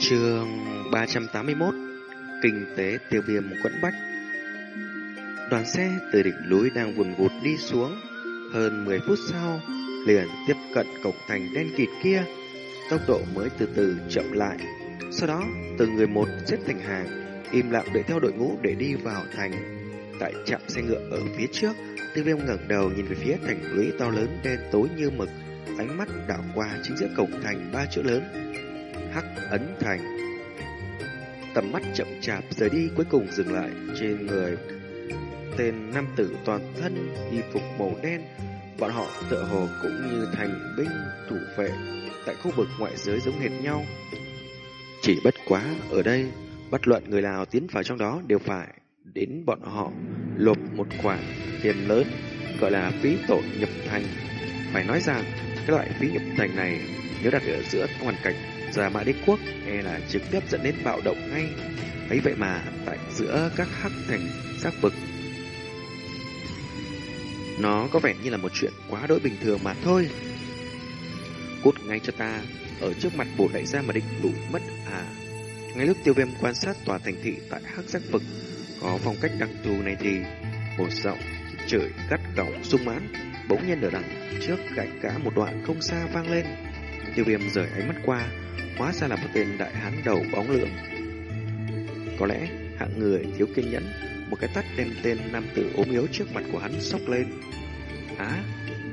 Trường 381 Kinh tế tiêu viêm quẫn bách. Đoàn xe từ đỉnh núi đang vùn vụt đi xuống. Hơn 10 phút sau, Liền tiếp cận cổng thành đen kịt kia. Tốc độ mới từ từ chậm lại. Sau đó, từng người một xếp thành hàng, Im lặng đợi theo đội ngũ để đi vào thành. Tại trạm xe ngựa ở phía trước, Tiêu viêm ngẩng đầu nhìn về phía thành lũy to lớn đen tối như mực. Ánh mắt đảo qua chính giữa cổng thành ba chữ lớn. Hắc Ấn Thành Tầm mắt chậm chạp rời đi cuối cùng dừng lại trên người tên nam tử toàn thân y phục màu đen. Bọn họ tựa hồ cũng như thành binh thủ vệ tại khu vực ngoại giới giống hệt nhau. Chỉ bất quá ở đây, bất luận người nào tiến vào trong đó đều phải đến bọn họ lộp một khoản tiền lớn gọi là phí tổn nhập thành. Phải nói rằng, cái loại phí nhập thành này nếu đặt ở giữa hoàn cảnh Già mã đế quốc e là trực tiếp dẫn đến bạo động ngay. ấy vậy mà tại giữa các hắc thành giác vực nó có vẻ như là một chuyện quá đỗi bình thường mà thôi. Cút ngay cho ta, ở trước mặt bổ đại gia mà định đủ mất à. Ngay lúc tiêu viêm quan sát tòa thành thị tại hắc giác vực, có phong cách đặc thù này thì một giọng trời cắt cổng sung mãn, bỗng nhiên ở đằng trước cạnh cả một đoạn không xa vang lên. Tiêu viêm rời ánh mắt qua, hóa ra là một tên đại hán đầu bóng lượng. Có lẽ hạng người thiếu kiên nhẫn, một cái tắt đem tên nam tử ốm yếu trước mặt của hắn sốc lên. Á,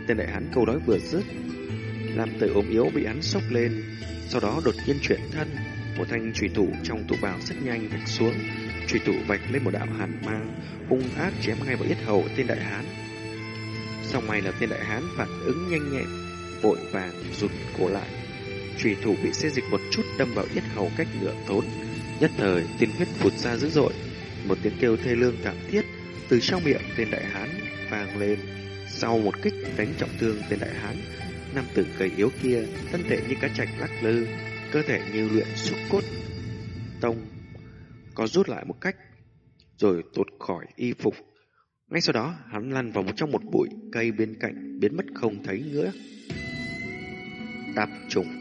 tên đại hán câu nói vừa dứt, nam tử ốm yếu bị hắn sốc lên, sau đó đột nhiên chuyển thân, một thanh chủy thủ trong tủ bào rất nhanh vạch xuống, chủy thủ vạch lên một đạo hàn mang, hung ác chém ngay vào yết hầu tên đại hán. Sau này là tên đại hán phản ứng nhanh nhẹn, vội vàng rụt cổ lại Trùy thủ bị xê dịch một chút đâm vào yết hầu cách ngựa tốn. Nhất thời, tiên huyết phụt ra dữ dội. Một tiếng kêu thê lương thảm thiết từ trong miệng tên đại hán vang lên. Sau một kích đánh trọng thương tên đại hán, nam tử gầy yếu kia, thân thể như cá trạch lắc lư, cơ thể như luyện xúc cốt. Tông có rút lại một cách, rồi tuột khỏi y phục. Ngay sau đó, hắn lăn vào một trong một bụi cây bên cạnh, biến mất không thấy nữa. Tạp trùng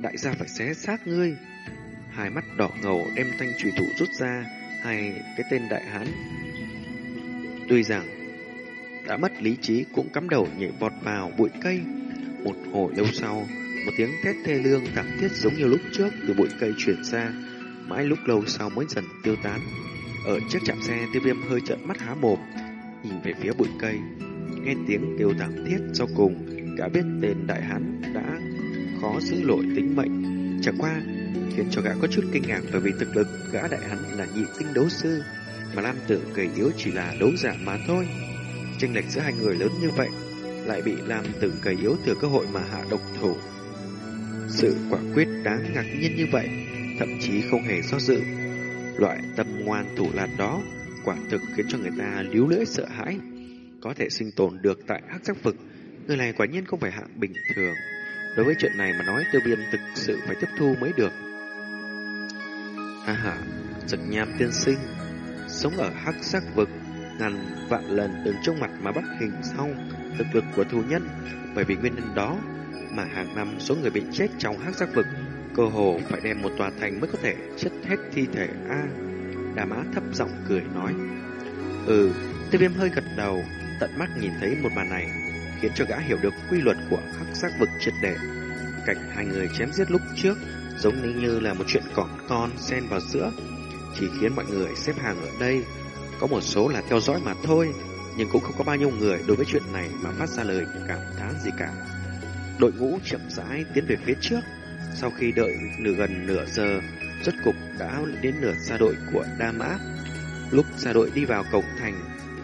đại gia phải xé xác ngươi. Hai mắt đỏ ngầu đem thanh trùy thủ rút ra, hai cái tên đại hán. Tuy rằng đã mất lý trí cũng cắm đầu nhảy vọt vào bụi cây. Một hồi lâu sau, một tiếng thét thê lương thảm thiết giống như lúc trước từ bụi cây chuyển ra, mãi lúc lâu sau mới dần tiêu tán. Ở trước chạm xe, tiêu viêm hơi trợn mắt há mồm, nhìn về phía bụi cây. Nghe tiếng kêu thảm thiết sau cùng, cả biết tên đại hán đã khó giữ nổi tính mệnh. Chẳng qua, khiến cho gã có chút kinh ngạc bởi vì thực lực gã đại hắn là nhị tinh đấu sư, mà Lam Tử gầy yếu chỉ là đấu giả mà thôi. Chênh lệch giữa hai người lớn như vậy, lại bị Lam Tử gầy yếu thừa cơ hội mà hạ độc thủ. Sự quả quyết đáng ngạc nhiên như vậy, thậm chí không hề do dự. Loại tâm ngoan thủ lạt đó quả thực khiến cho người ta líu lưỡi sợ hãi. Có thể sinh tồn được tại hắc giác vực, người này quả nhiên không phải hạng bình thường. Đối với chuyện này mà nói tiêu viêm thực sự phải tiếp thu mới được. Ha ha, giật nham tiên sinh, sống ở hắc sắc vực, ngàn vạn lần đứng trong mặt mà bắt hình xong thực lực của thù nhân. Bởi vì nguyên nhân đó mà hàng năm số người bị chết trong hắc sắc vực cơ hồ phải đem một tòa thành mới có thể chất hết thi thể A. Đà mã thấp giọng cười nói. Ừ, tiêu viêm hơi gật đầu, tận mắt nhìn thấy một màn này khiến cho gã hiểu được quy luật của khắc sắc vực triệt để. Cảnh hai người chém giết lúc trước giống như, là một chuyện cỏn con xen vào giữa, chỉ khiến mọi người xếp hàng ở đây. Có một số là theo dõi mà thôi, nhưng cũng không có bao nhiêu người đối với chuyện này mà phát ra lời cảm thán gì cả. Đội ngũ chậm rãi tiến về phía trước, sau khi đợi nửa gần nửa giờ, rốt cục đã đến nửa xa đội của Đa Mã. Lúc xa đội đi vào cổng thành,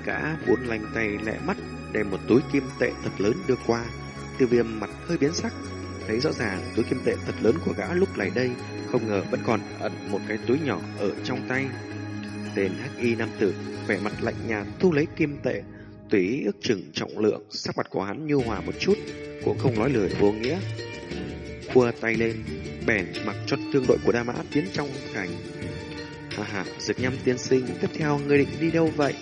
cả bốn lanh tay lẹ mắt đem một túi kim tệ thật lớn đưa qua. Tiêu viêm mặt hơi biến sắc, thấy rõ ràng túi kim tệ thật lớn của gã lúc này đây, không ngờ vẫn còn ẩn một cái túi nhỏ ở trong tay. Tên hắc y nam tử, vẻ mặt lạnh nhạt thu lấy kim tệ, tùy ước chừng trọng lượng, sắc mặt của hắn nhu hòa một chút, cũng không nói lời vô nghĩa. Khua tay lên, bèn mặc cho thương đội của Đa Mã tiến trong thành. Hà hà, dược nhâm tiên sinh, tiếp theo ngươi định đi đâu vậy?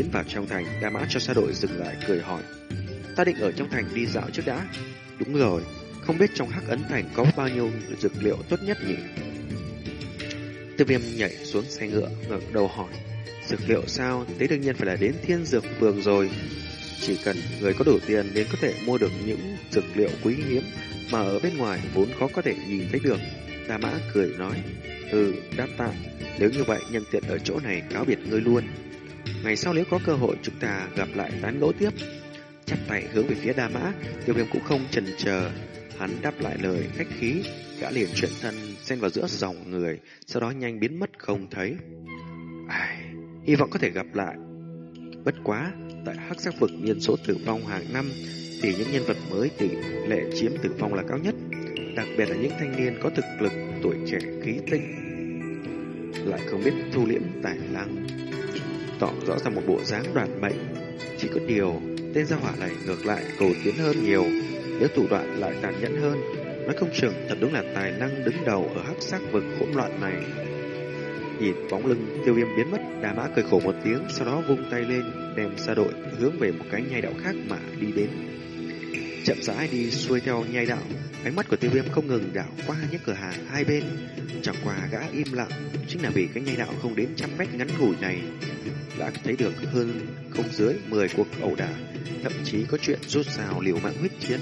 Tiến vào trong thành, Đa Mã cho xa đội dừng lại cười hỏi. Ta định ở trong thành đi dạo trước đã. Đúng rồi, không biết trong hắc ấn thành có bao nhiêu dược liệu tốt nhất nhỉ? Tiêu viêm nhảy xuống xe ngựa, ngẩng đầu hỏi. Dược liệu sao? Thế đương nhiên phải là đến thiên dược phường rồi. Chỉ cần người có đủ tiền nên có thể mua được những dược liệu quý hiếm mà ở bên ngoài vốn khó có thể nhìn thấy được. Đa mã cười nói, ừ, đáp tạ, nếu như vậy nhân tiện ở chỗ này cáo biệt ngươi luôn. Ngày sau nếu có cơ hội chúng ta gặp lại tán gẫu tiếp. Chắp tay hướng về phía đa mã, tiêu viêm cũng không chần chờ, hắn đáp lại lời khách khí, gã liền chuyển thân xen vào giữa dòng người, sau đó nhanh biến mất không thấy. Ai, hy vọng có thể gặp lại. Bất quá, tại hắc sắc vực nhân số tử vong hàng năm thì những nhân vật mới tỷ lệ chiếm tử vong là cao nhất, đặc biệt là những thanh niên có thực lực tuổi trẻ khí tinh lại không biết thu liễm tài năng tỏ rõ ra một bộ dáng đoàn mệnh. Chỉ có điều, tên gia hỏa này ngược lại cầu tiến hơn nhiều. Nếu thủ đoạn lại tàn nhẫn hơn, nói không chừng thật đúng là tài năng đứng đầu ở hắc sắc vực hỗn loạn này. Nhìn bóng lưng, tiêu viêm biến mất đà mã cười khổ một tiếng, sau đó vung tay lên, đem xa đội hướng về một cái nhai đạo khác mà đi đến. Chậm rãi đi xuôi theo nhai đạo, ánh mắt của tiêu viêm không ngừng đảo qua những cửa hàng hai bên. Chẳng qua gã im lặng, chính là vì cái nhai đạo không đến trăm mét ngắn ngủi này đã thấy được hơn không dưới 10 cuộc ẩu đả, thậm chí có chuyện rút rào liều mạng huyết chiến.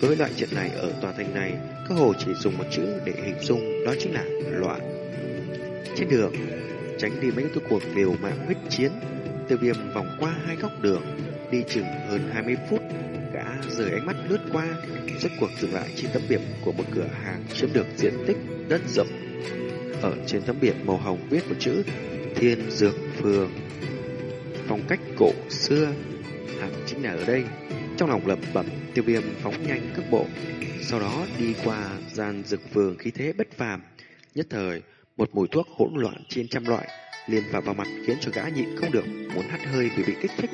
Đối với loại chuyện này ở tòa thành này, cơ hồ chỉ dùng một chữ để hình dung, đó chính là loạn. Trên đường, tránh đi mấy cái cuộc liều mạng huyết chiến, tiêu viêm vòng qua hai góc đường, đi chừng hơn 20 phút, gã rời ánh mắt lướt qua rốt cuộc dừng lại trên tấm biển của một cửa hàng chiếm được diện tích đất rộng. Ở trên tấm biển màu hồng viết một chữ, thiên dược phường phong cách cổ xưa. Hẳn chính là ở đây, trong lòng lẩm bẩm, tiêu viêm phóng nhanh cước bộ. Sau đó đi qua gian dược vườn khí thế bất phàm. Nhất thời, một mùi thuốc hỗn loạn trên trăm loại liền vào vào mặt khiến cho gã nhịn không được, muốn hắt hơi vì bị kích thích.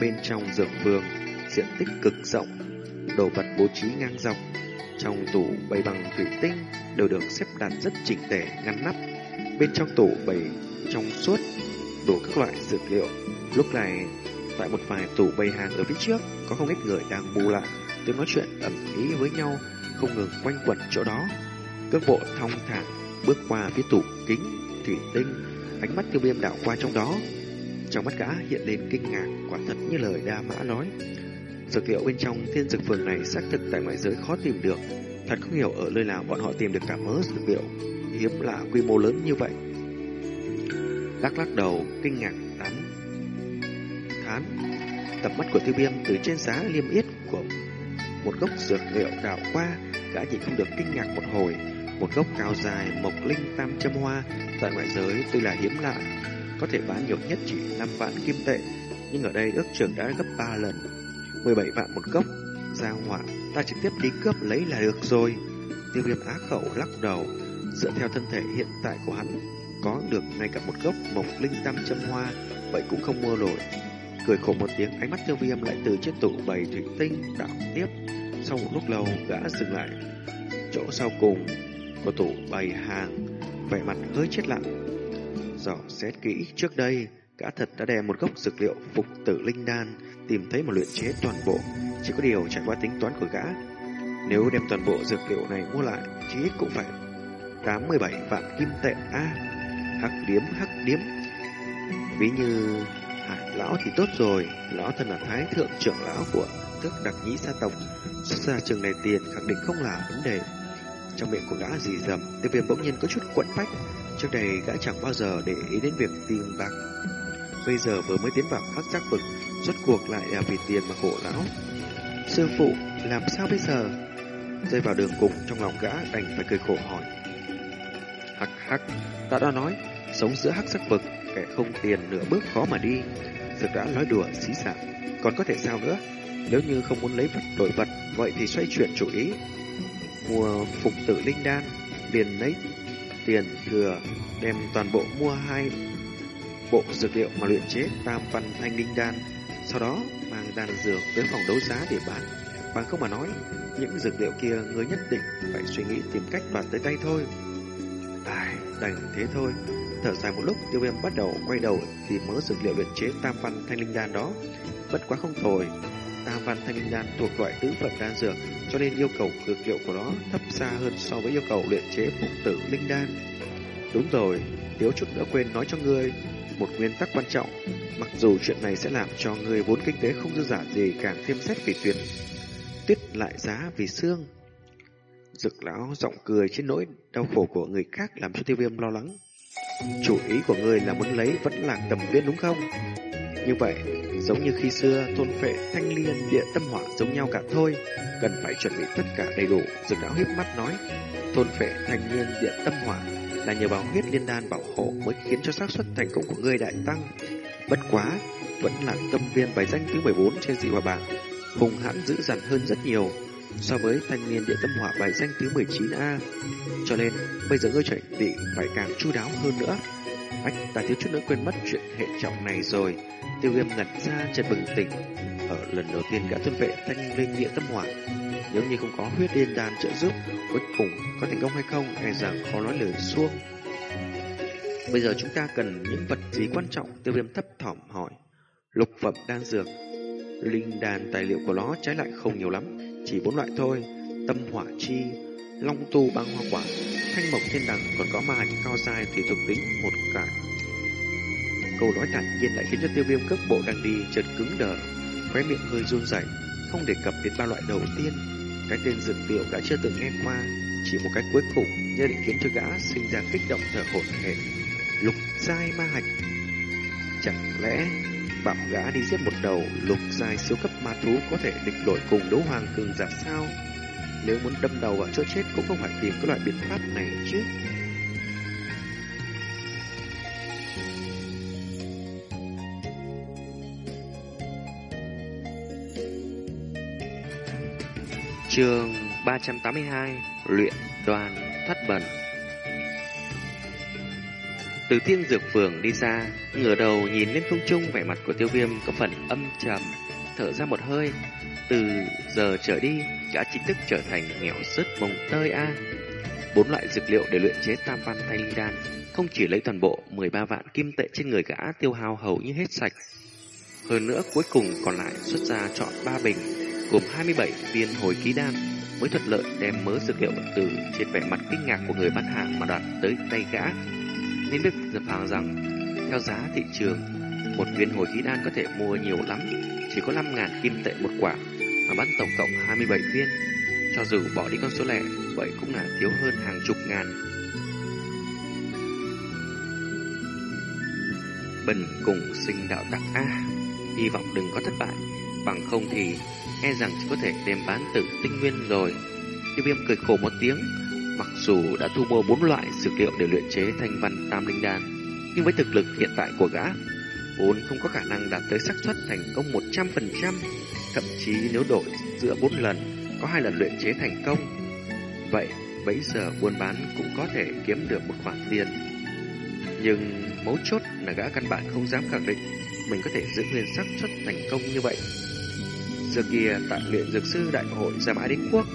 Bên trong dược vườn diện tích cực rộng, đồ vật bố trí ngang dọc. Trong tủ bày bằng thủy tinh đều được xếp đặt rất chỉnh tề, ngăn nắp. Bên trong tủ bày trong suốt đủ các loại dược liệu. Lúc này, tại một vài tủ bày hàng ở phía trước, có không ít người đang bù lại, tiếng nói chuyện ẩm ý với nhau, không ngừng quanh quẩn chỗ đó. Cước bộ thong thả bước qua phía tủ kính thủy tinh, ánh mắt tiêu viêm đảo qua trong đó. Trong mắt gã hiện lên kinh ngạc, quả thật như lời đa mã nói. Dược liệu bên trong thiên dược phường này xác thực tại ngoại giới khó tìm được. Thật không hiểu ở nơi nào bọn họ tìm được cả mớ dược liệu. Hiếm lạ quy mô lớn như vậy lắc lắc đầu, kinh ngạc tán thán tập mắt của tiêu viêm từ trên giá liêm yết của một gốc dược liệu đảo qua gã chỉ không được kinh ngạc một hồi. Một gốc cao dài mộc linh tam châm hoa tại ngoại giới tuy là hiếm lạ, có thể bán nhiều nhất chỉ 5 vạn kim tệ, nhưng ở đây ước trưởng đã gấp 3 lần. 17 vạn một gốc, ra hỏa, ta trực tiếp đi cướp lấy là được rồi. Tiêu viêm á khẩu lắc đầu, dựa theo thân thể hiện tại của hắn có được ngay cả một gốc mộc linh tam châm hoa, vậy cũng không mua nổi cười khổ một tiếng, ánh mắt tiêu viêm lại từ chiếc tủ bày thủy tinh đảo tiếp. Sau một lúc lâu, gã dừng lại. Chỗ sau cùng của tủ bày hàng, vẻ mặt hơi chết lặng. Dò xét kỹ, trước đây, gã thật đã đem một gốc dược liệu phục tử linh đan, tìm thấy một luyện chế toàn bộ. Chỉ có điều trải qua tính toán của gã, nếu đem toàn bộ dược liệu này mua lại, chí ít cũng phải 87 vạn kim tệ a hắc điếm hắc điếm. Ví như hải lão thì tốt rồi, lão thân là thái thượng trưởng lão của tước đặc nhĩ gia tộc. Xuất ra trường này tiền khẳng định không là vấn đề. Trong miệng của gã dì dầm, tiêu viêm bỗng nhiên có chút quẫn bách. Trước đây gã chẳng bao giờ để ý đến việc tiền bạc. Bây giờ vừa mới tiến vào hắc giác vực, rốt cuộc lại là vì tiền mà khổ lão. Sư phụ, làm sao bây giờ? Rơi vào đường cùng, trong lòng gã đành phải cười khổ hỏi. Hắc hắc ta đã nói, sống giữa hắc sắc vực, kẻ không tiền nửa bước khó mà đi. Dược đã nói đùa, xí xả còn có thể sao nữa? Nếu như không muốn lấy vật đổi vật, vậy thì xoay chuyển chủ ý. Mua phục tử linh đan, liền lấy tiền thừa, đem toàn bộ mua hai bộ dược liệu mà luyện chế tam văn thanh linh đan. Sau đó, mang đan dược tới phòng đấu giá để bán. Bằng không mà nói, những dược liệu kia người nhất định phải suy nghĩ tìm cách đoạt tới tay thôi đành thế thôi thở dài một lúc tiêu viêm bắt đầu quay đầu tìm mớ dược liệu luyện chế tam văn thanh linh đan đó bất quá không tồi tam văn thanh linh đan thuộc loại tứ phẩm đan dược cho nên yêu cầu dược liệu của nó thấp xa hơn so với yêu cầu luyện chế phục tử linh đan Đúng rồi, thiếu chút nữa quên nói cho ngươi một nguyên tắc quan trọng. Mặc dù chuyện này sẽ làm cho người vốn kinh tế không dư giả gì càng thêm xét vì tuyệt. Tuyết lại giá vì xương. Dực lão giọng cười trên nỗi đau khổ của người khác làm cho tiêu viêm lo lắng. Chủ ý của người là muốn lấy vẫn là tầm viên đúng không? Như vậy, giống như khi xưa thôn phệ thanh liên địa tâm hỏa giống nhau cả thôi, cần phải chuẩn bị tất cả đầy đủ. Dực lão hiếp mắt nói, thôn phệ thanh liên địa tâm hỏa là nhờ vào huyết liên đan bảo hộ mới khiến cho xác suất thành công của ngươi đại tăng. Bất quá, vẫn là tâm viên bài danh thứ 14 trên dị hòa bảng, hùng hãn dữ dằn hơn rất nhiều so với thanh niên địa tâm hỏa bài danh thứ 19A. Cho nên, bây giờ ngươi chuẩn bị phải càng chu đáo hơn nữa. Ách, ta thiếu chút nữa quên mất chuyện hệ trọng này rồi. Tiêu viêm ngẩn ra chợt bừng tỉnh. Ở lần đầu tiên gã tuân vệ thanh linh địa tâm hỏa. Nếu như không có huyết điên đan trợ giúp, cuối cùng có thành công hay không, e rằng khó nói lời xuông. Bây giờ chúng ta cần những vật gì quan trọng? Tiêu viêm thấp thỏm hỏi. Lục phẩm đan dược. Linh đàn tài liệu của nó trái lại không nhiều lắm, chỉ bốn loại thôi. Tâm hỏa chi, long tu băng hoa quả, thanh mộc thiên đằng còn có ma hành cao dài thì thuộc tính một cả. Câu nói thản nhiên lại khiến cho tiêu viêm cước bộ đang đi chợt cứng đờ, khóe miệng hơi run rẩy, không đề cập đến ba loại đầu tiên. Cái tên dược liệu đã chưa từng nghe qua, chỉ một cái cuối cùng nhất định khiến cho gã sinh ra kích động thở hổn hển. Lục giai ma hạch. Chẳng lẽ bảo gã đi giết một đầu, lục giai siêu cấp ma thú có thể địch nổi cùng đấu hoàng cường giả sao? Nếu muốn đâm đầu vào chỗ chết cũng không phải tìm cái loại biện pháp này chứ. Trường 382 Luyện đoàn thất bẩn từ thiên dược phường đi ra Ngửa đầu nhìn lên không trung Vẻ mặt của tiêu viêm có phần âm trầm, Thở ra một hơi Từ giờ trở đi, Gã chính thức trở thành nghèo sứt mồng tơi a Bốn loại dược liệu để luyện chế tam văn thanh linh đan, Không chỉ lấy toàn bộ 13 vạn kim tệ trên người gã tiêu hao hầu như hết sạch, Hơn nữa cuối cùng còn lại xuất ra chọn ba bình, gồm 27 viên hồi ký đan, mới thuận lợi đem mớ dược liệu từ trên vẻ mặt kinh ngạc của người bán hàng mà đoạt tới tay gã. Nên biết dập hàng rằng, theo giá thị trường, một viên hồi khí đan có thể mua nhiều lắm, chỉ có 5.000 kim tệ một quả, mà bán tổng cộng 27 viên. Cho dù bỏ đi con số lẻ, vậy cũng là thiếu hơn hàng chục ngàn. Bần cùng sinh đạo tặc A, hy vọng đừng có thất bại, bằng không thì e rằng chỉ có thể đem bán tử tinh nguyên rồi. Tiêu viêm cười khổ một tiếng, mặc dù đã thu mua bốn loại dược liệu để luyện chế thanh văn tam linh đan, nhưng với thực lực hiện tại của gã, vốn không có khả năng đạt tới xác suất thành công 100%, thậm chí nếu đổi giữa bốn lần, có hai lần luyện chế thành công. Vậy, bấy giờ buôn bán cũng có thể kiếm được một khoản tiền. Nhưng mấu chốt là gã căn bản không dám khẳng định mình có thể giữ nguyên xác suất thành công như vậy. Giờ kia tại luyện dược sư đại hội Gia Mã Đế Quốc,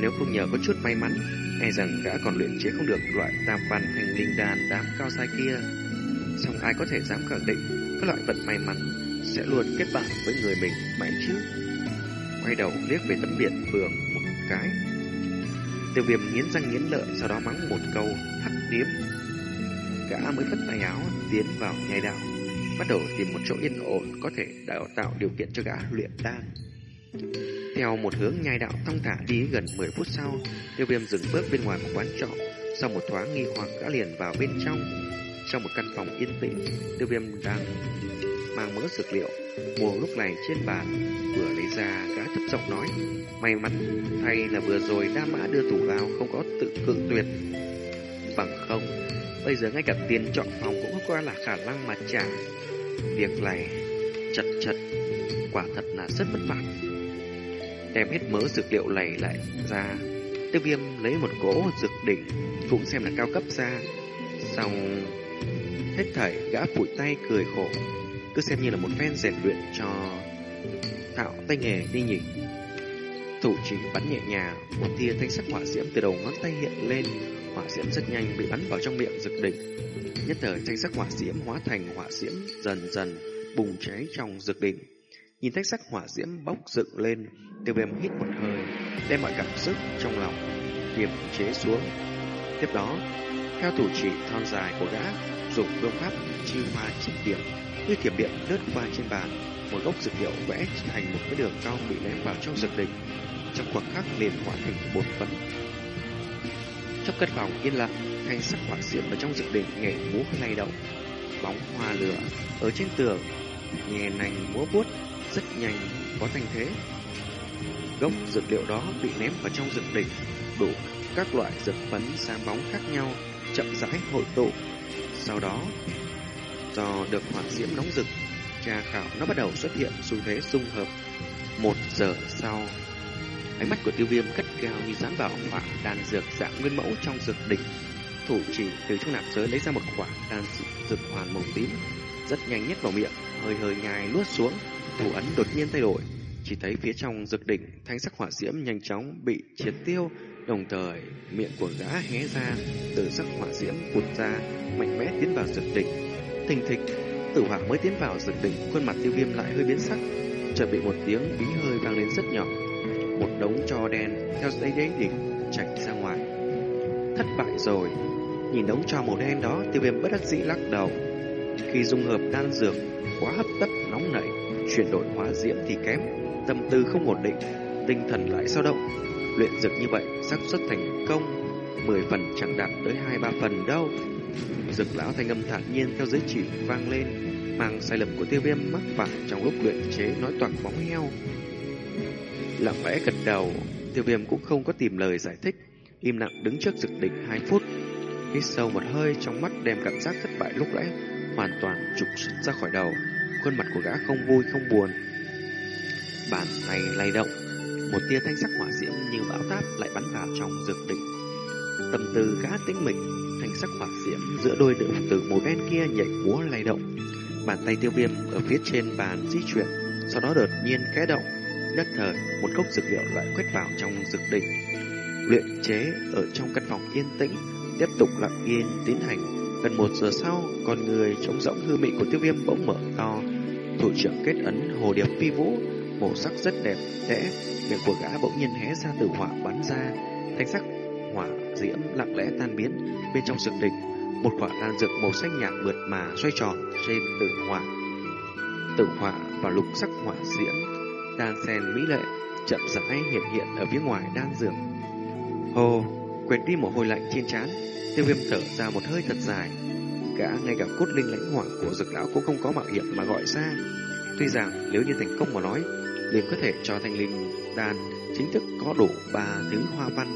nếu không nhờ có chút may mắn, e rằng gã còn luyện chế không được loại tam văn thành linh đan đám cao sai kia. Xong ai có thể dám khẳng định các loại vật may mắn sẽ luôn kết bạn với người mình mãi chứ. Quay đầu liếc về tấm biển phường một cái. Tiêu viêm nghiến răng nghiến lợi sau đó mắng một câu hắc điếm. Gã mới phất tay áo tiến vào nhai đạo, bắt đầu tìm một chỗ yên ổn có thể đào tạo điều kiện cho gã luyện đan. Theo một hướng nhai đạo thong thả đi gần 10 phút sau, tiêu viêm dừng bước bên ngoài một quán trọ. Sau một thoáng nghi hoặc đã liền vào bên trong. Trong một căn phòng yên tĩnh, tiêu viêm đang mang mớ dược liệu. Mua lúc này trên bàn, vừa lấy ra gã thấp giọng nói. May mắn thay là vừa rồi đa mã đưa tủ lao không có tự cự tuyệt. Bằng không, bây giờ ngay cả tiền chọn phòng cũng không qua là khả năng mà trả. Việc này chật chật, quả thật là rất bất vả đem hết mớ dược liệu này lại ra. Tiêu viêm lấy một cỗ dược đỉnh, cũng xem là cao cấp ra. Xong, hết thảy gã phủi tay cười khổ, cứ xem như là một phen rèn luyện cho thạo tay nghề đi nhỉ. Thủ chính bắn nhẹ nhàng, một tia thanh sắc hỏa diễm từ đầu ngón tay hiện lên, hỏa diễm rất nhanh bị bắn vào trong miệng dược đỉnh. Nhất thời thanh sắc hỏa diễm hóa thành hỏa diễm dần dần bùng cháy trong dược đỉnh. Nhìn thấy sắc hỏa diễm bốc dựng lên, tiêu viêm hít một hơi, đem mọi cảm xúc trong lòng kiềm chế xuống. Tiếp đó, Theo thủ chỉ thon dài của gã, dùng phương pháp chi hoa chỉ điểm, như thiểm điện lướt qua trên bàn, một gốc dược liệu vẽ thành một cái đường cao bị ném vào trong dược đỉnh. Trong khoảng khắc liền hóa thành bột phấn. Trong căn phòng yên lặng, thanh sắc hỏa diễm ở trong dược đỉnh nhảy múa lay động. Bóng hoa lửa ở trên tường, nhẹ nành múa vuốt, rất nhanh có thành thế. Gốc dược liệu đó bị ném vào trong dược đỉnh, đủ các loại dược phấn sáng bóng khác nhau chậm rãi hội tụ. Sau đó, do được hỏa diễm nóng rực, tra khảo nó bắt đầu xuất hiện xu thế dung hợp. Một giờ sau, ánh mắt của tiêu viêm cất cao như dám bảo hỏa đàn dược dạng nguyên mẫu trong dược đỉnh. Thủ chỉ từ trong nạp giới lấy ra một quả đàn dược hoàn màu tím, rất nhanh nhất vào miệng, hơi hơi nhai nuốt xuống, phù ấn đột nhiên thay đổi. Chỉ thấy phía trong dược đỉnh, thanh sắc hỏa diễm nhanh chóng bị triệt tiêu, Đồng thời, miệng của gã hé ra, từ sắc hỏa diễm vụt ra, mạnh mẽ tiến vào dược đỉnh. Thình thịch, tử hỏa mới tiến vào dược đỉnh, khuôn mặt tiêu viêm lại hơi biến sắc, chợt bị một tiếng bí hơi vang lên rất nhỏ. Một đống cho đen theo dây đáy đỉnh chạy ra ngoài. Thất bại rồi. Nhìn đống cho màu đen đó, tiêu viêm bất đắc dĩ lắc đầu. Khi dung hợp đan dược, quá hấp tấp nóng nảy, chuyển đổi hóa diễm thì kém, tâm tư không ổn định, tinh thần lại dao động Luyện dược như vậy, xác suất thành công 10 phần chẳng đạt tới 2-3 phần đâu. Dược lão thanh âm thản nhiên theo giới chỉ vang lên, mang sai lầm của tiêu viêm mắc phải trong lúc luyện chế nói toàn bóng heo. Lặng lẽ gật đầu, tiêu viêm cũng không có tìm lời giải thích, im lặng đứng trước dược đỉnh 2 phút. Hít sâu một hơi trong mắt đem cảm giác thất bại lúc nãy hoàn toàn trục xuất ra khỏi đầu. Khuôn mặt của gã không vui không buồn. Bàn tay lay động, một tia thanh sắc hỏa diễm như bão táp lại bắn vào trong dược đỉnh. Tâm tư gã tĩnh mịch, thanh sắc hỏa diễm giữa đôi đường từ một bên kia nhảy múa lay động. Bàn tay tiêu viêm ở phía trên bàn di chuyển, sau đó đột nhiên khẽ động. Nhất thời, một cốc dược liệu lại quét vào trong dược đỉnh. Luyện chế ở trong căn phòng yên tĩnh, tiếp tục lặng yên tiến hành. Gần một giờ sau, con người trống rỗng hư mị của tiêu viêm bỗng mở to. Thủ trưởng kết ấn hồ điệp phi vũ, màu sắc rất đẹp, đẽ, miệng của gã bỗng nhiên hé ra từ hỏa bắn ra, thanh sắc hỏa diễm lặng lẽ tan biến bên trong sừng đỉnh, một quả đan dược màu xanh nhạt mượt mà xoay tròn trên tử hỏa. Tử hỏa và lục sắc hỏa diễm đan sen mỹ lệ chậm rãi hiện hiện ở phía ngoài đan dược. Hồ, quệt đi một hôi lạnh trên trán, tiêu viêm thở ra một hơi thật dài. Gã ngay cả cốt linh lãnh hỏa của dược lão cũng không có mạo hiểm mà gọi ra. Tuy rằng nếu như thành công mà nói, liền có thể cho thanh linh đan chính thức có đủ ba thứ hoa văn,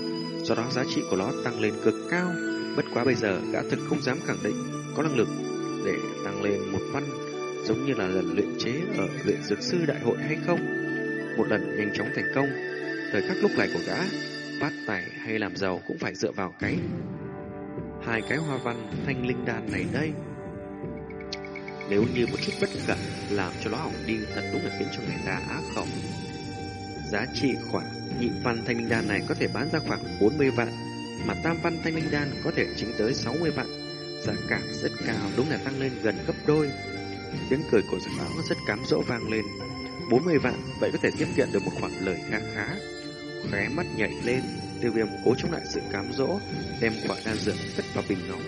do đó giá trị của nó tăng lên cực cao. Bất quá bây giờ gã thực không dám khẳng định có năng lực để tăng lên một văn giống như là lần luyện chế ở luyện dược sư đại hội hay không. Một lần nhanh chóng thành công, thời khắc lúc này của gã, phát tài hay làm giàu cũng phải dựa vào cái hai cái hoa văn thanh linh đan này đây. Nếu như một chút bất cẩn làm cho nó hỏng đi thật đúng là khiến cho người ta ác khẩu. Giá trị khoảng nhị văn thanh linh đan này có thể bán ra khoảng 40 vạn, mà tam văn thanh linh đan có thể chính tới 60 vạn. Giá cả rất cao, đúng là tăng lên gần gấp đôi. Tiếng cười của giặc báo rất cám dỗ vang lên. 40 vạn, vậy có thể tiếp nhận được một khoản lời khá khá. Khóe mắt nhảy lên, tiêu viêm cố chống lại sự cám dỗ, đem quả đan dược cất vào bình nóng.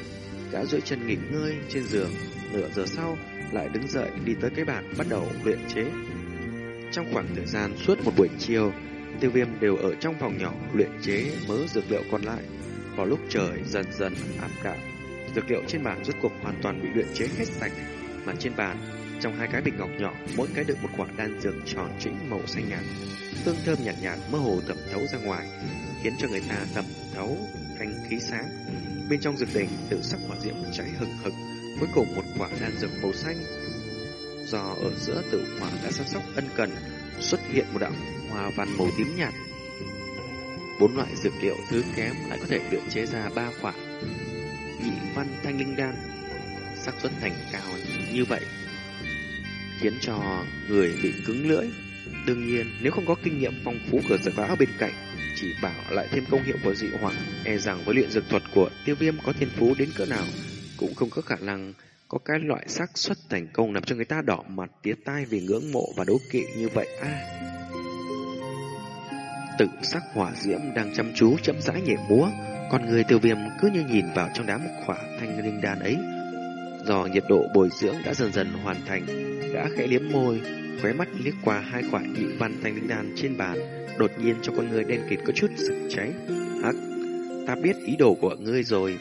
Đã duỗi chân nghỉ ngơi trên giường, nửa giờ sau lại đứng dậy đi tới cái bàn bắt đầu luyện chế. Trong khoảng thời gian suốt một buổi chiều, tiêu viêm đều ở trong phòng nhỏ luyện chế mớ dược liệu còn lại. Vào lúc trời dần dần ảm đạm, dược liệu trên bàn rốt cuộc hoàn toàn bị luyện chế hết sạch, mà trên bàn trong hai cái bình ngọc nhỏ, mỗi cái đựng một quả đan dược tròn trĩnh màu xanh nhạt, hương thơm nhạt nhạt mơ hồ thẩm thấu ra ngoài, khiến cho người ta thẩm thấu thanh khí sáng. Bên trong dược đỉnh tự sắc hỏa diễm cháy hừng hực, cuối cùng một quả đan dược màu xanh do ở giữa tự hỏa đã săn sóc ân cần xuất hiện một đạo hoa văn màu tím nhạt. Bốn loại dược liệu thứ kém lại có thể luyện chế ra ba quả nhị văn thanh linh đan, xác suất thành cao như vậy khiến cho người bị cứng lưỡi. Đương nhiên, nếu không có kinh nghiệm phong phú của dược lão bên cạnh, chỉ bảo lại thêm công hiệu của dị hỏa, e rằng với luyện dược thuật của tiêu viêm có thiên phú đến cỡ nào, cũng không có khả năng có cái loại xác suất thành công làm cho người ta đỏ mặt tía tai vì ngưỡng mộ và đố kỵ như vậy a. À. Tự sắc hỏa diễm đang chăm chú chậm rãi nhảy múa, Còn người tiêu viêm cứ như nhìn vào trong đám khỏa thanh linh đan ấy. Do nhiệt độ bồi dưỡng đã dần dần hoàn thành, đã khẽ liếm môi, khóe mắt liếc qua hai quả nhị văn thanh linh đan trên bàn, đột nhiên cho con người đen kịt có chút sực cháy. Hắc, ta biết ý đồ của ngươi rồi.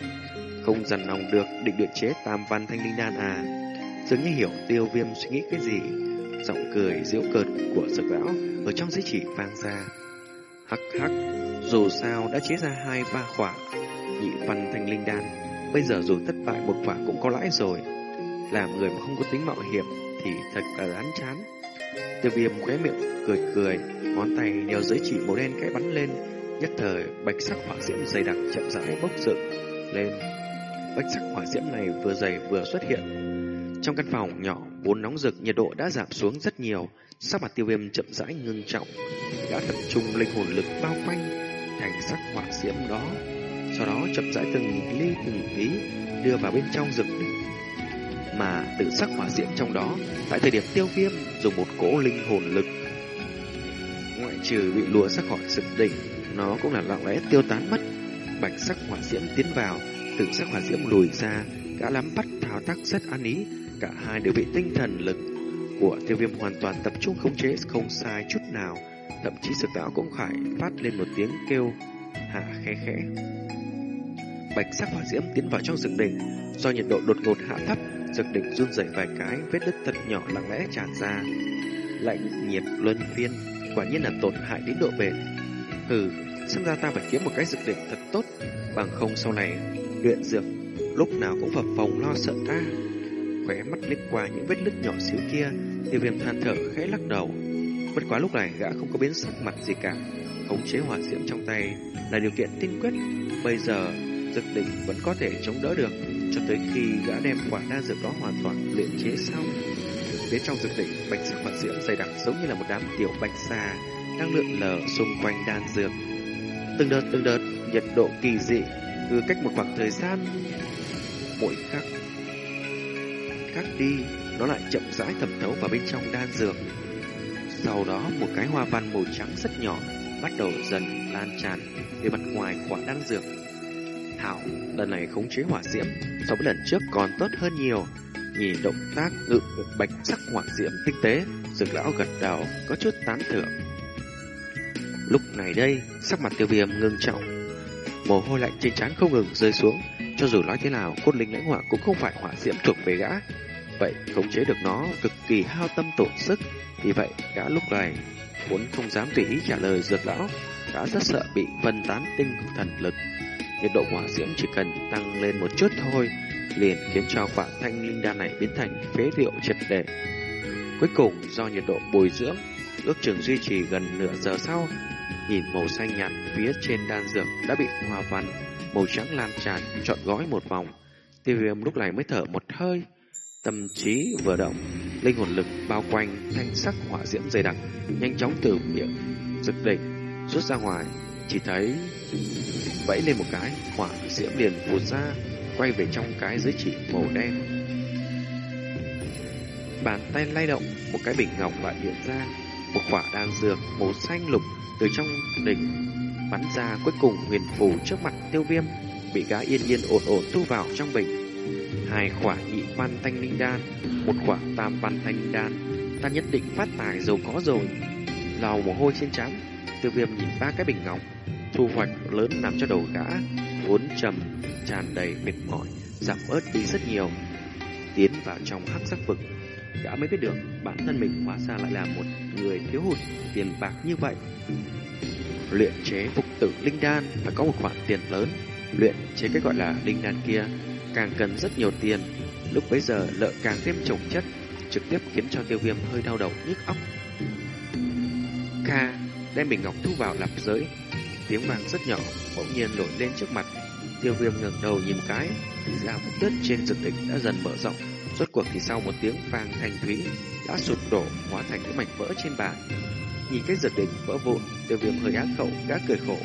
Không dằn lòng được định luyện chế tam văn thanh linh đan à. Dường như hiểu tiêu viêm suy nghĩ cái gì. Giọng cười diễu cợt của dược lão ở trong giới chỉ vang ra. Hắc hắc, dù sao đã chế ra hai ba quả nhị văn thanh linh đan. Bây giờ dù thất bại một quả cũng có lãi rồi. Làm người mà không có tính mạo hiểm thì thật là đáng chán. Tiêu viêm khóe miệng cười cười, ngón tay đeo giới chỉ màu đen cái bắn lên, nhất thời bạch sắc hỏa diễm dày đặc chậm rãi bốc dựng lên. Bạch sắc hỏa diễm này vừa dày vừa xuất hiện. Trong căn phòng nhỏ vốn nóng rực, nhiệt độ đã giảm xuống rất nhiều. Sắc mặt tiêu viêm chậm rãi ngưng trọng, đã tập trung linh hồn lực bao quanh thành sắc hỏa diễm đó. Sau đó chậm rãi từng ly từng tí đưa vào bên trong rực mà tự sắc hỏa diễm trong đó, tại thời điểm tiêu viêm dùng một cỗ linh hồn lực. Ngoại trừ bị lùa sắc khỏi sực đỉnh nó cũng là lặng lẽ tiêu tán mất. Bạch sắc hỏa diễm tiến vào tự sắc hỏa diễm lùi ra, gã lắm bắt thao tác rất an ý. Cả hai đều bị tinh thần lực của tiêu viêm hoàn toàn tập trung không chế, không sai chút nào. Thậm chí sực lão cũng phải phát lên một tiếng kêu hạ khe khẽ. Bạch sắc hỏa diễm tiến vào trong rừng đỉnh do nhiệt độ đột ngột hạ thấp Dược đỉnh run rẩy vài cái, vết đứt thật nhỏ lặng lẽ tràn ra. Lạnh nhiệt luân phiên, quả nhiên là tổn hại đến độ bền. Hừ, xem ra ta phải kiếm một cái dược đỉnh thật tốt, bằng không sau này luyện dược lúc nào cũng phập phòng lo sợ ta. Khóe mắt liếc qua những vết nứt nhỏ xíu kia, tiêu viêm than thở khẽ lắc đầu. Bất quá lúc này gã không có biến sắc mặt gì cả, khống chế hỏa diễm trong tay là điều kiện tiên quyết. Bây giờ dược đỉnh vẫn có thể chống đỡ được cho tới khi gã đem quả đan dược đó hoàn toàn luyện chế xong. Phía trong dược đỉnh, bạch sắc hỏa diễm dày đặc giống như là một đám tiểu bạch xà đang lượn lờ xung quanh đan dược. Từng đợt từng đợt, nhiệt độ kỳ dị cứ cách một khoảng thời gian mỗi khắc khắc đi, nó lại chậm rãi thẩm thấu vào bên trong đan dược. Sau đó một cái hoa văn màu trắng rất nhỏ bắt đầu dần lan tràn về mặt ngoài quả đan dược Hảo, lần này khống chế hỏa diễm so với lần trước còn tốt hơn nhiều. Nhìn động tác ngự bạch sắc hỏa diễm tinh tế, dược lão gật đầu có chút tán thưởng. Lúc này đây, sắc mặt tiêu viêm ngưng trọng. Mồ hôi lạnh trên trán không ngừng rơi xuống. Cho dù nói thế nào, cốt linh lãnh hỏa cũng không phải hỏa diễm thuộc về gã. Vậy khống chế được nó cực kỳ hao tâm tổn sức. Vì vậy, gã lúc này vốn không dám tùy ý trả lời dược lão, đã rất sợ bị phân tán tinh thần lực nhiệt độ hỏa diễm chỉ cần tăng lên một chút thôi, liền khiến cho quả thanh linh đan này biến thành phế liệu triệt để. Cuối cùng, do nhiệt độ bồi dưỡng, ước chừng duy trì gần nửa giờ sau, nhìn màu xanh nhạt phía trên đan dược đã bị hòa văn, màu trắng lan tràn, trọn gói một vòng. Tiêu viêm lúc này mới thở một hơi, tâm trí vừa động, linh hồn lực bao quanh thanh sắc hỏa diễm dày đặc, nhanh chóng từ miệng, rực đỉnh, rút ra ngoài, chỉ thấy vẫy lên một cái, hỏa diễm liền vụt ra, quay về trong cái dưới chỉ màu đen. Bàn tay lay động, một cái bình ngọc lại hiện ra, một quả đan dược màu xanh lục từ trong đỉnh bắn ra cuối cùng huyền phù trước mặt tiêu viêm, bị gã yên yên ổn ổn thu vào trong bình. Hai quả nhị văn thanh linh đan, một quả tam văn thanh linh đan, ta nhất định phát tài giàu có rồi. Lào mồ hôi trên trán, tiêu viêm nhìn ba cái bình ngọc thu hoạch lớn nằm cho đầu gã, vốn trầm, tràn đầy mệt mỏi, giảm ớt đi rất nhiều. Tiến vào trong hắc sắc vực, gã mới biết được bản thân mình hóa ra lại là một người thiếu hụt tiền bạc như vậy. Luyện chế phục tử linh đan phải có một khoản tiền lớn, luyện chế cái gọi là linh đan kia càng cần rất nhiều tiền. Lúc bấy giờ lợ càng thêm trồng chất, trực tiếp khiến cho tiêu viêm hơi đau đầu nhức óc. Kha đem bình ngọc thu vào lạp giới, tiếng vang rất nhỏ bỗng nhiên nổi lên trước mặt. Tiêu viêm ngẩng đầu nhìn cái, thì ra vết đất trên dược đỉnh đã dần mở rộng. Rốt cuộc thì sau một tiếng vang thanh thúy đã sụp đổ hóa thành những mảnh vỡ trên bàn. Nhìn cái dược đỉnh vỡ vụn, tiêu viêm hơi ác khẩu, đã cười khổ.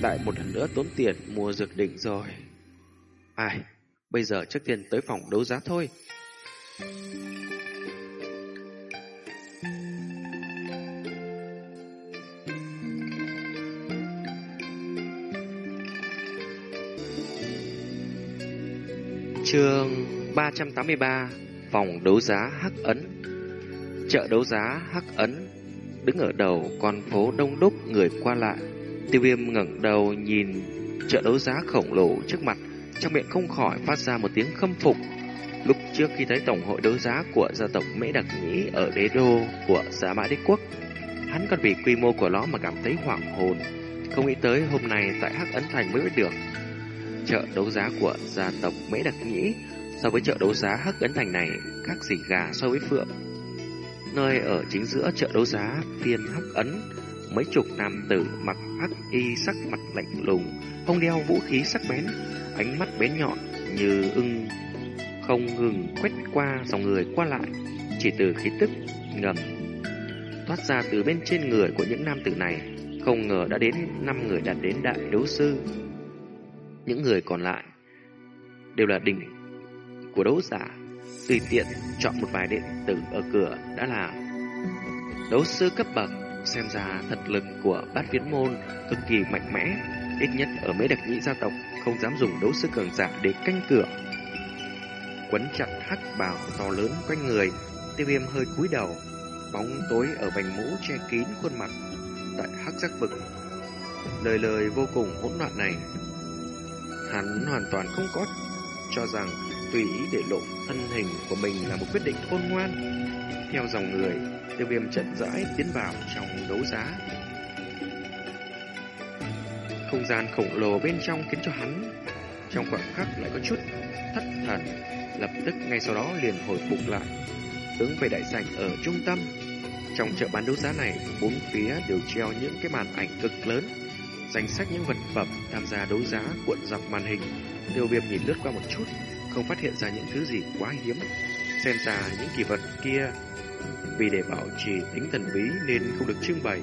Lại một lần nữa tốn tiền mua dược đỉnh rồi. Ai, bây giờ trước tiên tới phòng đấu giá thôi. Chương 383 Phòng đấu giá Hắc Ấn. Chợ đấu giá Hắc Ấn Đứng ở đầu con phố đông đúc người qua lại. Tiêu viêm ngẩng đầu nhìn chợ đấu giá khổng lồ trước mặt, Trong miệng không khỏi phát ra một tiếng khâm phục. Lúc trước khi thấy tổng hội đấu giá của gia tộc Mễ Đặc Nhĩ ở đế đô của Giá Mã Đế Quốc, Hắn còn vì quy mô của nó mà cảm thấy hoảng hồn. Không nghĩ tới hôm nay tại Hắc Ấn Thành mới biết được. Chợ đấu giá của gia tộc Mễ Đặc Nhĩ. So với chợ đấu giá Hắc Ấn Thành này, khác gì gà so với phượng. Nơi ở chính giữa chợ đấu giá phiên Hắc Ấn, Mấy chục nam tử mặc hắc y sắc mặt lạnh lùng, Không đeo vũ khí sắc bén, Ánh mắt bén nhọn như ưng, Không ngừng quét qua dòng người qua lại, Chỉ từ khí tức ngầm Thoát ra từ bên trên người của những nam tử này. Không ngờ đã đến năm người đạt đến đại đấu sư. Những người còn lại Đều là đỉnh của đấu giả. Tùy tiện chọn một vài đệ tử ở cửa đã là Đấu sư cấp bậc, Xem ra thật lực của bát viễn môn cực kỳ mạnh mẽ, Ít nhất ở mấy đặc nhĩ gia tộc Không dám dùng đấu sư cường giả để canh cửa. Quấn chặt hắc bào to lớn quanh người, Tiêu viêm hơi cúi đầu, Bóng tối ở vành mũ che kín khuôn mặt Tại hắc giác vực. Lời lời vô cùng hỗn loạn này Hắn hoàn toàn không có Cho rằng tùy ý để lộ thân hình của mình là một quyết định khôn ngoan. Theo dòng người, Tiêu viêm chậm rãi tiến vào trong đấu giá. Không gian khổng lồ bên trong khiến cho hắn Trong khoảng khắc lại có chút thất thần, Lập tức ngay sau đó liền hồi phục lại, Hướng về đại sảnh ở trung tâm. Trong chợ bán đấu giá này, Bốn phía đều treo những cái màn ảnh cực lớn. Danh sách những vật phẩm tham gia đấu giá cuộn dọc màn hình Tiêu viêm nhìn lướt qua một chút Không phát hiện ra những thứ gì quá hiếm Xem ra những kỳ vật kia vì để bảo trì tính thần bí nên không được trưng bày.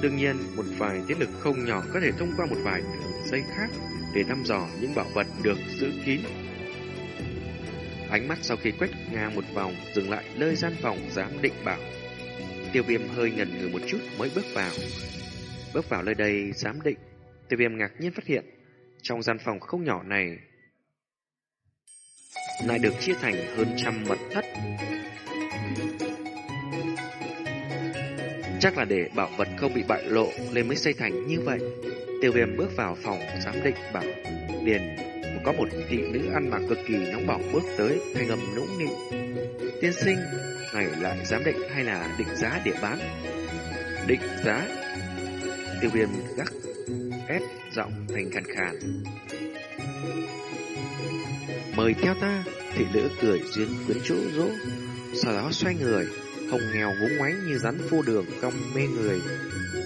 Đương nhiên, một vài thế lực không nhỏ có thể thông qua một vài dây khác để thăm dò những bảo vật được giữ kín. Ánh mắt sau khi quét ngang một vòng dừng lại nơi gian phòng giám định bảo. Tiêu viêm hơi ngần ngừ một chút mới bước vào. Bước vào nơi đây giám định, tiêu viêm ngạc nhiên phát hiện trong gian phòng không nhỏ này lại được chia thành hơn trăm mật thất Chắc là để bảo vật không bị bại lộ nên mới xây thành như vậy. Tiêu viêm bước vào phòng giám định bảo liền có một thị nữ ăn mặc cực kỳ nóng bỏng bước tới thanh âm nũng nịu. Tiên sinh, ngày lại giám định hay là định giá địa bán? Định giá? Tiêu viêm gắt ép giọng thành khàn khàn. Mời theo ta, thị nữ cười duyên quyến rũ rỗ, sau đó xoay người hồng nghèo ngúng ngoáy như rắn phô đường cong mê người.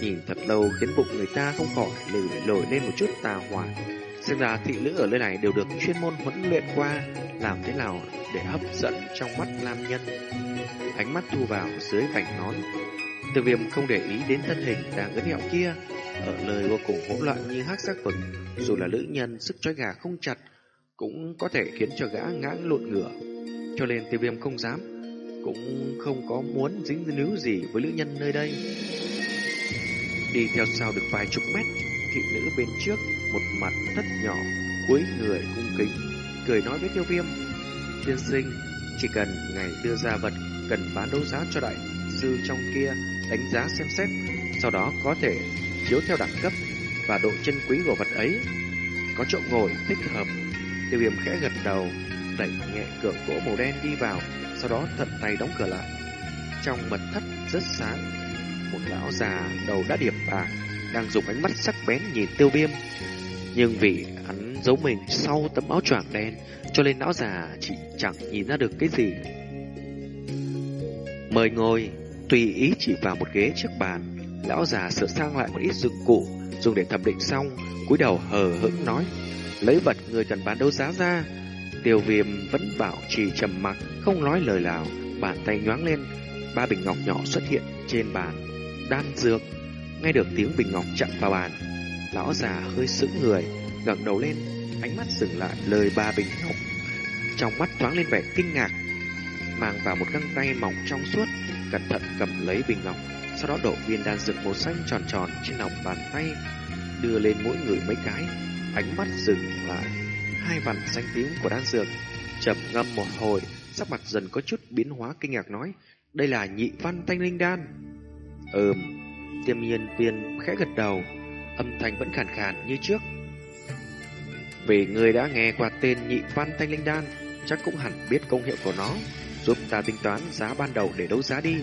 Nhìn thật lâu khiến bụng người ta không khỏi lử lồi lên một chút tà hỏa. Xem ra thị nữ ở nơi này đều được chuyên môn huấn luyện qua, làm thế nào để hấp dẫn trong mắt nam nhân. Ánh mắt thu vào dưới vành nón. Tiêu viêm không để ý đến thân hình đang ấn hẹo kia, ở lời vô cùng hỗn loạn như hát xác vực, dù là nữ nhân sức trói gà không chặt, cũng có thể khiến cho gã ngã lộn ngửa. Cho nên tiêu viêm không dám cũng không có muốn dính níu gì với nữ nhân nơi đây. Đi theo sau được vài chục mét, thị nữ bên trước, một mặt thất nhỏ, cuối người cung kính, cười nói với tiêu viêm. Tiên sinh, chỉ cần ngày đưa ra vật cần bán đấu giá cho đại sư trong kia đánh giá xem xét, sau đó có thể chiếu theo đẳng cấp và độ chân quý của vật ấy. Có chỗ ngồi thích hợp, tiêu viêm khẽ gật đầu, đẩy nhẹ cửa gỗ màu đen đi vào, sau đó thận tay đóng cửa lại. Trong mật thất rất sáng, một lão già đầu đã điểm bạc đang dùng ánh mắt sắc bén nhìn tiêu viêm. Nhưng vì hắn giấu mình sau tấm áo choàng đen, cho nên lão già chỉ chẳng nhìn ra được cái gì. Mời ngồi, tùy ý chỉ vào một ghế trước bàn, lão già sửa sang lại một ít dụng cụ dùng để thẩm định xong, cúi đầu hờ hững nói: "Lấy vật người cần bán đấu giá ra." Tiêu Viêm vẫn bảo trì trầm mặc, không nói lời nào, bàn tay nhoáng lên, ba bình ngọc nhỏ xuất hiện trên bàn. Đan dược, nghe được tiếng bình ngọc chạm vào bàn, lão già hơi sững người, ngẩng đầu lên, ánh mắt dừng lại lời ba bình ngọc. Trong mắt thoáng lên vẻ kinh ngạc, mang vào một găng tay mỏng trong suốt, cẩn thận cầm lấy bình ngọc, sau đó đổ viên đan dược màu xanh tròn tròn trên lòng bàn tay, đưa lên mỗi người mấy cái, ánh mắt dừng lại hai vằn xanh tím của đan dược, chậm ngâm một hồi, sắc mặt dần có chút biến hóa kinh ngạc nói, đây là nhị văn thanh linh đan. Ừm, tiêm nhiên viên khẽ gật đầu, âm thanh vẫn khàn khàn như trước. Vì người đã nghe qua tên nhị văn thanh linh đan, chắc cũng hẳn biết công hiệu của nó, giúp ta tính toán giá ban đầu để đấu giá đi.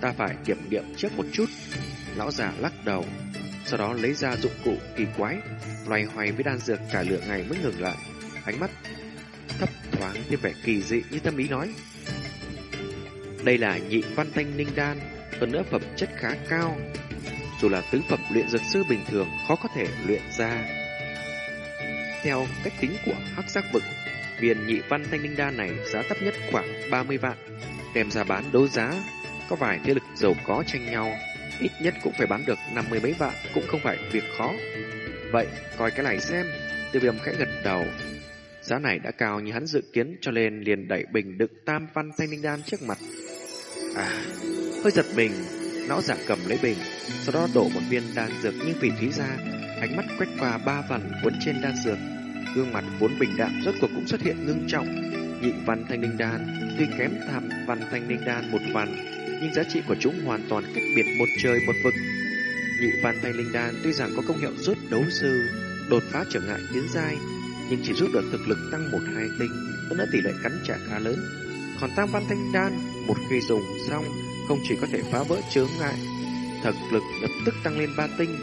Ta phải kiểm nghiệm trước một chút. Lão già lắc đầu, sau đó lấy ra dụng cụ kỳ quái, loay hoay với đan dược cả lửa ngày mới ngừng lại. Ánh mắt thấp thoáng như vẻ kỳ dị như tâm ý nói. Đây là nhị văn thanh ninh đan, hơn nữa phẩm chất khá cao. Dù là tứ phẩm luyện dược sư bình thường khó có thể luyện ra. Theo cách tính của hắc giác vực, viên nhị văn thanh linh đan này giá thấp nhất khoảng 30 vạn, đem ra bán đấu giá, có vài thế lực giàu có tranh nhau, ít nhất cũng phải bán được năm mươi mấy vạn, cũng không phải việc khó. Vậy, coi cái này xem, tiêu viêm khẽ gật đầu. Giá này đã cao như hắn dự kiến cho nên liền đẩy bình đựng tam văn thanh linh đan trước mặt. À, hơi giật mình, lão giả cầm lấy bình, sau đó đổ một viên đan dược như vị thúy ra, ánh mắt quét qua ba phần cuốn trên đan dược. Gương mặt vốn bình đạm rốt cuộc cũng xuất hiện ngưng trọng. Nhị văn thanh ninh đan, tuy kém tham văn thanh ninh đan một phần, nhưng giá trị của chúng hoàn toàn cách biệt một trời một vực. Nhị văn thanh linh đan tuy rằng có công hiệu giúp đấu sư đột phá trở ngại tiến giai, nhưng chỉ giúp được thực lực tăng một hai tinh, vẫn đã tỷ lệ cắn trả khá lớn. Còn tam văn thanh đan, một khi dùng xong, không chỉ có thể phá vỡ chướng ngại, thực lực lập tức tăng lên ba tinh.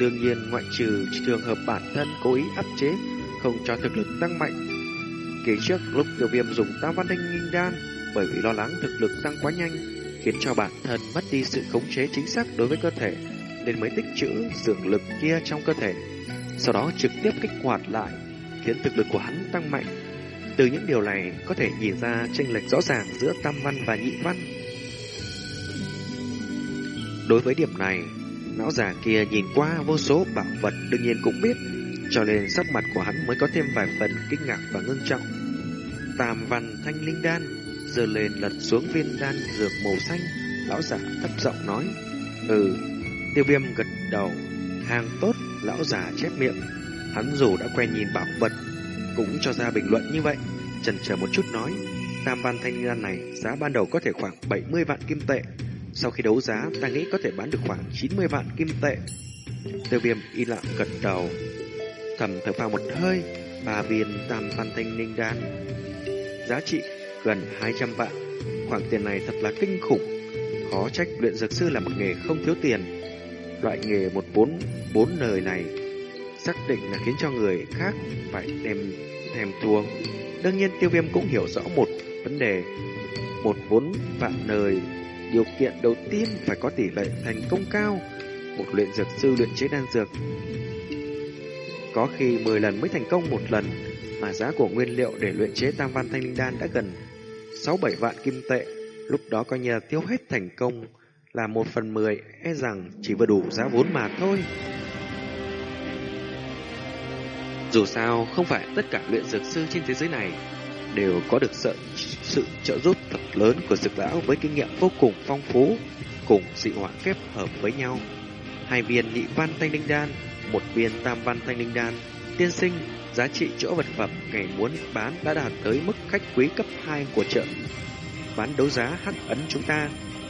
Đương nhiên, ngoại trừ trường hợp bản thân cố ý áp chế, không cho thực lực tăng mạnh. Kỳ trước lúc tiêu viêm dùng tam văn thanh linh đan, bởi vì lo lắng thực lực tăng quá nhanh, khiến cho bản thân mất đi sự khống chế chính xác đối với cơ thể, nên mới tích trữ dược lực kia trong cơ thể. Sau đó trực tiếp kích hoạt lại, khiến thực lực của hắn tăng mạnh. Từ những điều này có thể nhìn ra chênh lệch rõ ràng giữa tam văn và nhị văn. Đối với điểm này, lão già kia nhìn qua vô số bảo vật đương nhiên cũng biết, cho nên sắc mặt của hắn mới có thêm vài phần kinh ngạc và ngưng trọng. Tam văn thanh linh đan giờ lên lật xuống viên đan dược màu xanh, lão giả thấp giọng nói: "Ừ." Tiêu Viêm gật đầu, "Hàng tốt." Lão già chép miệng, hắn dù đã quen nhìn bảo vật, cũng cho ra bình luận như vậy, chần chờ một chút nói: "Tam văn thanh đan này giá ban đầu có thể khoảng 70 vạn kim tệ." Sau khi đấu giá, ta nghĩ có thể bán được khoảng 90 vạn kim tệ. Tiêu viêm y lặng gật đầu, thầm thở phào một hơi, ba viên tam văn thanh ninh đan. Giá trị gần 200 vạn. Khoản tiền này thật là kinh khủng. Khó trách luyện dược sư là một nghề không thiếu tiền. Loại nghề một bốn bốn lời này xác định là khiến cho người khác phải đem thèm thuồng. Đương nhiên tiêu viêm cũng hiểu rõ một vấn đề. Một vốn vạn lời, điều kiện đầu tiên phải có tỷ lệ thành công cao. Một luyện dược sư luyện chế đan dược có khi 10 lần mới thành công một lần, mà giá của nguyên liệu để luyện chế tam văn thanh linh đan đã gần 6-7 vạn kim tệ. Lúc đó coi như tiêu hết thành công là một phần mười e rằng chỉ vừa đủ giá vốn mà thôi. Dù sao, không phải tất cả luyện dược sư trên thế giới này đều có được sự, sự trợ giúp thật lớn của dược lão với kinh nghiệm vô cùng phong phú, cùng dị hỏa kép hợp với nhau. Hai viên nhị văn thanh linh đan, một viên tam văn thanh linh đan, tiên sinh, giá trị chỗ vật phẩm ngày muốn bán đã đạt tới mức khách quý cấp 2 của chợ. Bán đấu giá hắc ấn chúng ta,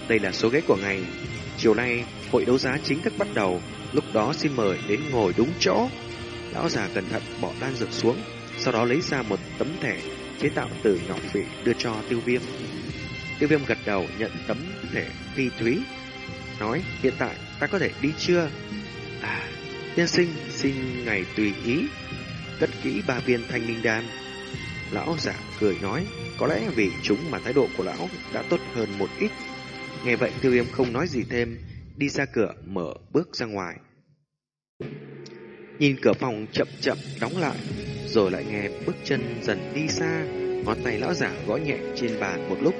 đây là số ghế của ngày. Chiều nay, hội đấu giá chính thức bắt đầu, lúc đó xin mời đến ngồi đúng chỗ. Lão già cẩn thận bỏ đan dược xuống, sau đó lấy ra một tấm thẻ chế tạo từ ngọc vị đưa cho tiêu viêm. Tiêu viêm gật đầu nhận tấm thẻ phi thúy, nói hiện tại ta có thể đi chưa? À, tiên sinh xin ngày tùy ý, cất kỹ ba viên thanh minh đan. Lão giả cười nói, có lẽ vì chúng mà thái độ của lão đã tốt hơn một ít. Nghe vậy tiêu viêm không nói gì thêm, đi ra cửa mở bước ra ngoài. Nhìn cửa phòng chậm chậm đóng lại, rồi lại nghe bước chân dần đi xa, ngón tay lão giả gõ nhẹ trên bàn một lúc,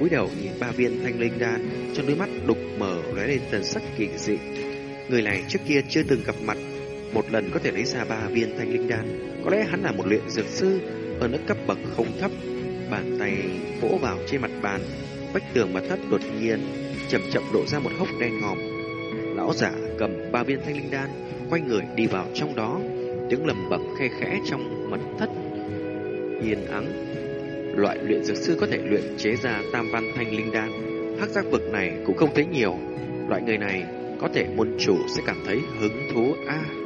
cúi đầu nhìn ba viên thanh linh đan, trong đôi mắt đục mở lóe lên tần sắc kỳ dị. Người này trước kia chưa từng gặp mặt, một lần có thể lấy ra ba viên thanh linh đan. Có lẽ hắn là một luyện dược sư, ở nước cấp bậc không thấp. Bàn tay vỗ vào trên mặt bàn, vách tường mặt thất đột nhiên chậm chậm lộ ra một hốc đen ngòm. Lão giả cầm ba viên thanh linh đan, quay người đi vào trong đó, tiếng lầm bầm khe khẽ trong mặt thất yên ắng. Loại luyện dược sư có thể luyện chế ra tam văn thanh linh đan, hắc giác vực này cũng không thấy nhiều. Loại người này có thể môn chủ sẽ cảm thấy hứng thú a.